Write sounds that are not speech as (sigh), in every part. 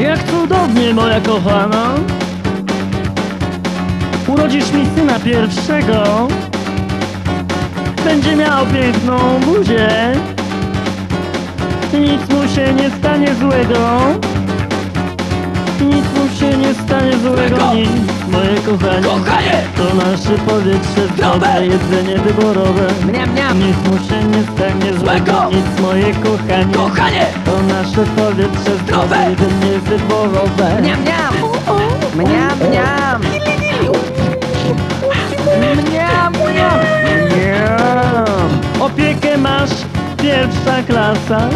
Jak cudownie, moja kochana. Urodzisz mi syna pierwszego. Będzie miał piękną buzię. Nic mu się nie stanie złego. Stanie złego. Nic, moje kochanie. Kochanie! To nasze powietrze zdrowe, Zdrowe. jedzenie wyborowe. Mniam, mniam. Nic mu się nie stanie złego. Nic, moje kochanie. Kochanie! To nasze powietrze zdrowe, Zdrowe. jedzenie wyborowe. Mniam, mniam. Mniam, mniam. Mniam, mniam. Miam. Opiekę masz, pierwsza klasa.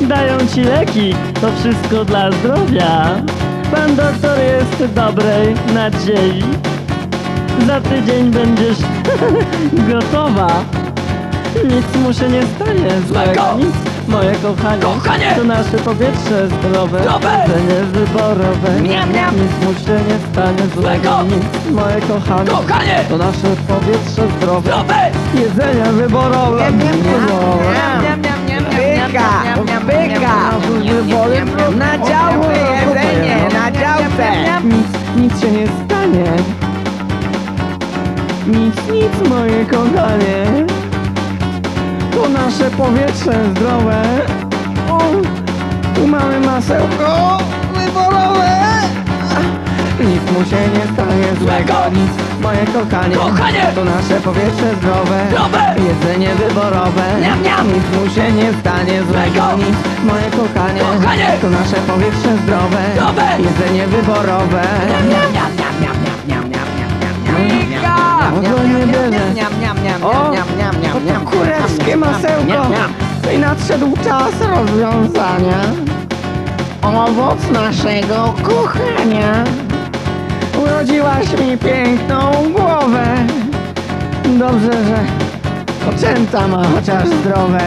Dają ci leki, to wszystko dla zdrowia. Pan doktor jest dobrej nadziei. Za tydzień będziesz (laughs) gotowa. Nic mu się nie stanie złego. Nic, moje kochanie. Kochanie. To nasze powietrze zdrowe. Zdrowe. Jedzenie wyborowe. Miam, miam. Nic mu się nie stanie złego. Nic, moje kochanie. Kochanie! To nasze powietrze zdrowe. Zdrowe! Jedzenie wyborowe. Miam, miam, miam, Nic, nic, moje kochanie. To nasze powietrze zdrowe. O, tu mamy masełko wyborowe. Nic mu się nie stanie złego. Nic, moje kochanie. Kochanie. To nasze powietrze zdrowe. Zdrowe. Jedzenie wyborowe. Miam, miam. Nic mu się nie stanie złego. Nic, moje kochanie. Kochanie. To nasze powietrze zdrowe. Zdrowe. Jedzenie wyborowe. Miam, miam, miam, miam. Może nie bierze. Miam, miam, miam, O, miam, miam, miam, to miam, kurewskie masełko. I nadszedł czas rozwiązania. Owoc naszego kochania. Urodziłaś mi piękną głowę. Dobrze, że oczęta ma chociaż zdrowe.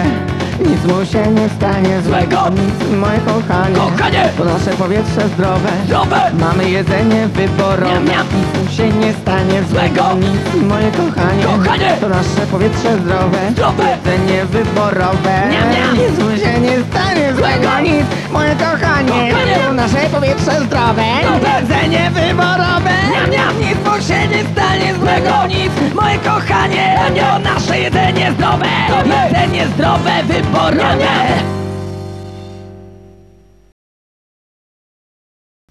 Nic mu się nie stanie złego. Nic, moje kochanie. Kochanie! To nasze powietrze zdrowe. Zdrowe! Mamy jedzenie wyborowe. Miam, miam. Nic mu się stanie złego. Nic, moje kochanie. Kochanie. To nasze powietrze zdrowe. Zdrowe. Jedzenie wyborowe. Miam, miam. Nic mu się nie stanie złego. Nic, moje kochanie. Kochanie. To nasze powietrze zdrowe. Zdrowe. Jedzenie wyborowe. Miam, miam. Nic mu się nie stanie złego. Nic, moje kochanie. To nasze jedzenie zdrowe. Zdrowe. Jedzenie zdrowe, wyborowe. Miam, miam.